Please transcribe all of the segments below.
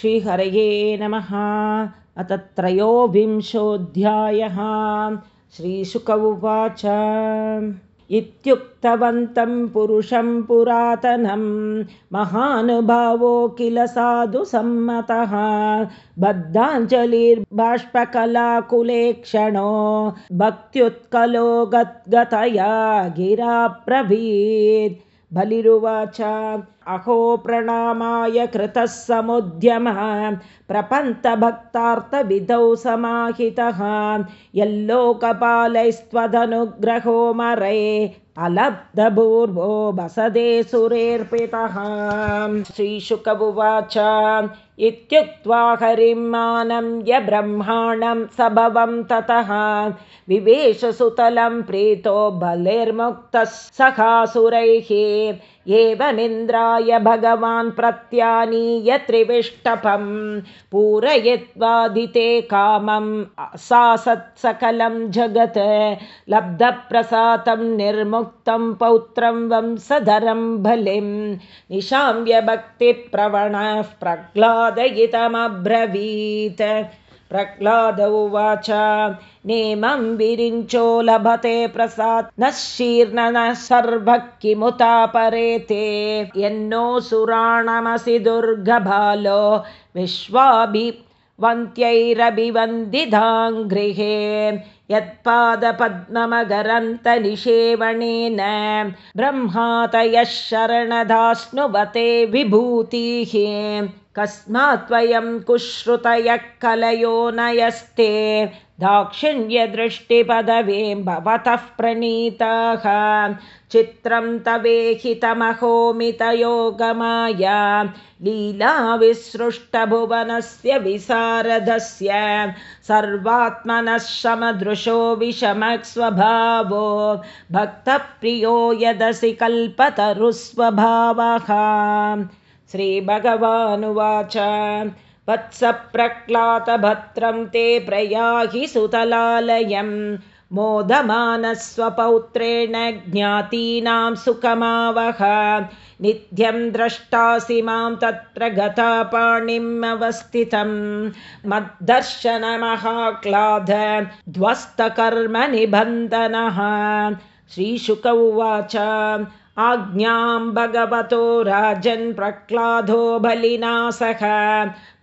श्रीहरये नमः। अथ त्रयोविंशोऽध्यायः। श्रीशुक उवाच। इत्युक्तवन्तं पुरुषं पुरातनं महानुभावो किल साधुसम्मतः बद्धाञ्जलिर्बाष्पकलाकुलेक्षणो भक्त्युत्कलो गद्गतया गिराब्रवीत् बलिरुवाच। अहो प्रणामाय कृतः समुद्यमः। प्रपन्तभक्तार्थविधौ समाहितः। यल्लोकपालैस्त्वदनुग्रहो मरे। अलब्धभूर्वो वसदे सुरेऽर्पितः। श्रीशुक उवाच इत्युक्त्वा हरिं मानम्य ब्रह्माणं सभवं ततः विवेशसुतलं प्रीतो बलिर्मुक्तः सखासुरैः। एवमिन्द्राय भगवान् प्रत्यानीय त्रिविष्टपं पूरयित्वादिते कामं सा सत्सकलं जगत् लब्धप्रसातं निर्मुक्तं पौत्रं वंसधरं बलिं निशाम्यभक्तिप्रवणः प्रह्लादयितमब्रवीत् प्रह्लाद उवाच नेमं विरिञ्चो लभते प्रसात् न शीर्न न सर्वः किमुता परेते। यन्नो सुराणमसि दुर्गबालो विश्वाभिवन्त्यैरभिवन्दिधाङ्गृहे यत्पादपद्ममगरन्तनिषेवणेन ब्रह्मातयः शरणदास्नुवते विभूतिः कस्मात् त्वयं कुश्रुतयः कलयो नयस्ते दाक्षिण्यदृष्टिपदवीं भवतः प्रणीताः। चित्रं तवेहितमहोमितयोगमाया लीलाविसृष्टभुवनस्य विसारदस्य सर्वात्मनः समदृशो विषमस्वभावो भक्तप्रियो यदसि कल्पतरुस्वभावः। श्रीभगवानुवाच वत्सप्रह्लातभद्रं ते प्रयाहि मोदमानस्वपौत्रेण ज्ञातीनां सुखमावह। नित्यं द्रष्टासि मां तत्र गतापाणिम् अवस्थितं मद्दर्शनमहाक्लाद ध्वस्तकर्मनिबन्धनः। श्रीशुक उवाच आज्ञां भगवतो राजन् प्रह्लादो बलिना सह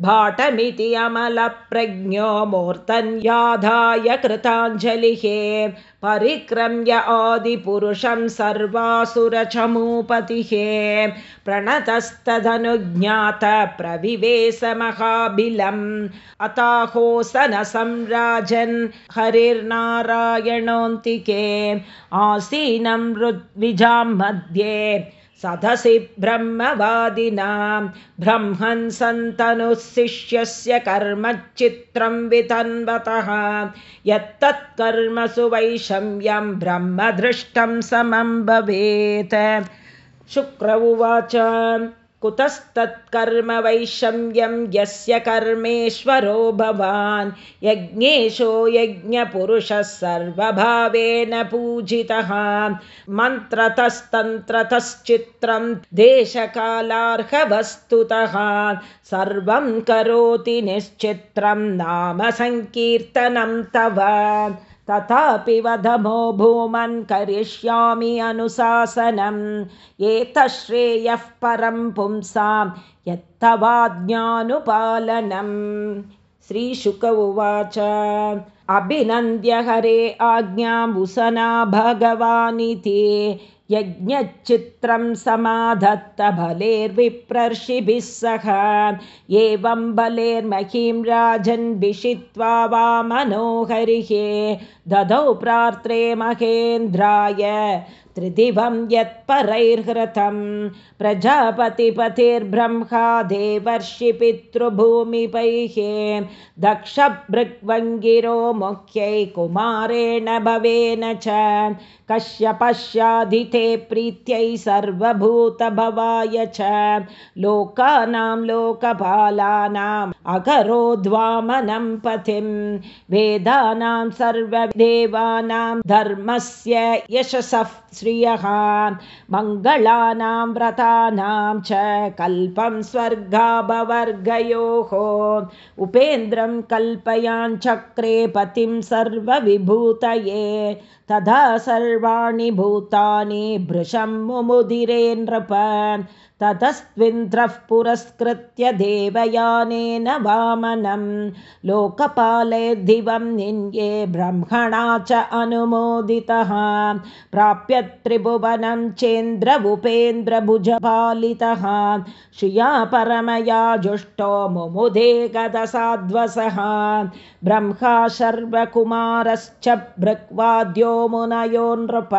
भाटमिति अमलप्रज्ञो मूर्तन्याधाय कृताञ्जलिः परिक्रम्य आदिपुरुषं सर्वासुरचमूपतिः प्रणतस्तदनुज्ञात प्रविवेशमहाबिलम् अताहोसनसं राजन् हरिर्नारायणोऽन्तिके। आसीनं ऋद्विजां मध्ये सदसि ब्रह्मवादिनां। ब्रह्मन् सन्तनुशिष्यस्य कर्मचित्रं वितन्वतः यत्तत्कर्मसु वैषम्यं ब्रह्मदृष्टं समं भवेत्। शुक्र उवाच कुतस्तत्कर्म वैषम्यं यस्य कर्मेश्वरो भवान्। यज्ञेशो यज्ञपुरुषः सर्वभावेन पूजितः। मन्त्रतस्तन्त्रतश्चित्रं देशकालार्हवस्तुतः। सर्वं करोति निश्चित्रं नाम सङ्कीर्तनं तव तथापि वधमो भूमन् करिष्यामि अनुशासनम्। एतश्रेयः परं पुंसां यत्तवाज्ञानुपालनम्। श्रीशुक उवाच अभिनन्द्य हरे आज्ञामुसना भगवानिति यज्ञचित्रं समाधत्तबलेर्विप्रर्षिभिः सह। एवं बलेर्महीं राजन् भिषित्वा मनोहरिः ददौ प्रार्थे महेन्द्राय त्रिदिवं यत्परैर्हृतं प्रजापतिपतिर्ब्रह्मा देवर्षि पितृभूमिपैः। दक्षभृग्वङ्गिरो मुख्यै कुमारेण भवेन च। कश्यपश्याधिते प्रीत्यै सर्वभूतभवाय च। लोकानां लोकपालानाम् अकरोद्वामनं पथिं वेदानां सर्वदेवानां धर्मस्य यशसः श्रियः। मङ्गलानां व्रतानां च कल्पं स्वर्गाभवर्गयोः। उपेन्द्रं कल्पयाञ्चक्रे पतिं सर्वविभूतये। तदा सर्वाणि भूतानि भृशं मुमुदिरे नृप ततस्त्विन्द्रः पुरस्कृत्य देवयानेन वामनं लोकपालेर्दिवं निन्ये ब्रह्मणा च अनुमोदितः। प्राप्य त्रिभुवनं चेन्द्रभुपेन्द्रभुजपालितः। श्रिया परमया जुष्टो मुमुदे गदसाध्वसः। ब्रह्मा शर्वकुमारश्च भृक्वाद्यो मुनयो नृप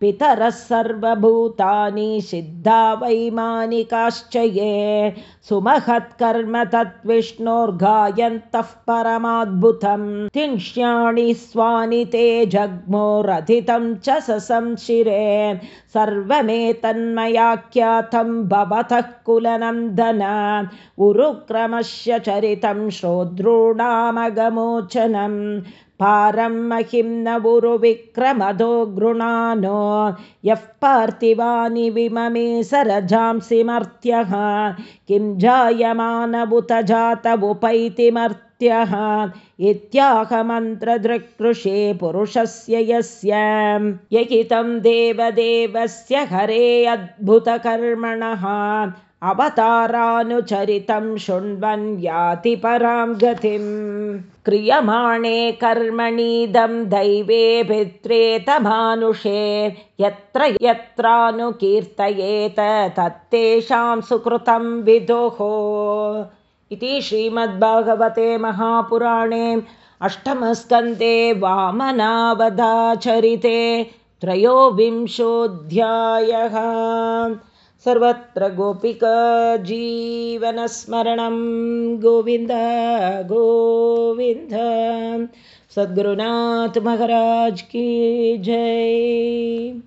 पितरः सर्वभूतानि सिद्धा वैमानिकाश्च ये सुमहत्कर्म तद्विष्णोर्गायन्तः परमाद्भुतं तिंश्याणि स्वानि ते जग्मोरथितं च ससंशिरे। सर्वमेतन्मयाख्यातं भवतः कुलनन्दन उरुक्रमस्य चरितं श्रोद्रूणामगमोचनम् पारं महिं न गुरुविक्रमदो गृणानो। यः पार्थिवानि विममे सरजांसि मर्त्यः किं जायमानबुत जातवुपैतिमर्त्यः इत्याहमन्त्रदृक्कृषे पुरुषस्य यस्य। यहितं देवदेवस्य हरे अद्भुतकर्मणः अवतारानुचरितं शृण्वन् याति परां गतिम्। क्रियमाणे कर्मणीदं दैवे पित्रेतमानुषे यत्र यत्रानुकीर्तयेत तत्तेषां सुकृतं विदुः। इति श्रीमद्भागवते महापुराणे अष्टमस्कन्धे वामनावधाचरिते त्रयोविंशोऽध्यायः सर्वत्र गोपिकाजीवनस्मरणं गोविन्द गोविन्द। सद्गुरुनाथ महाराज की जय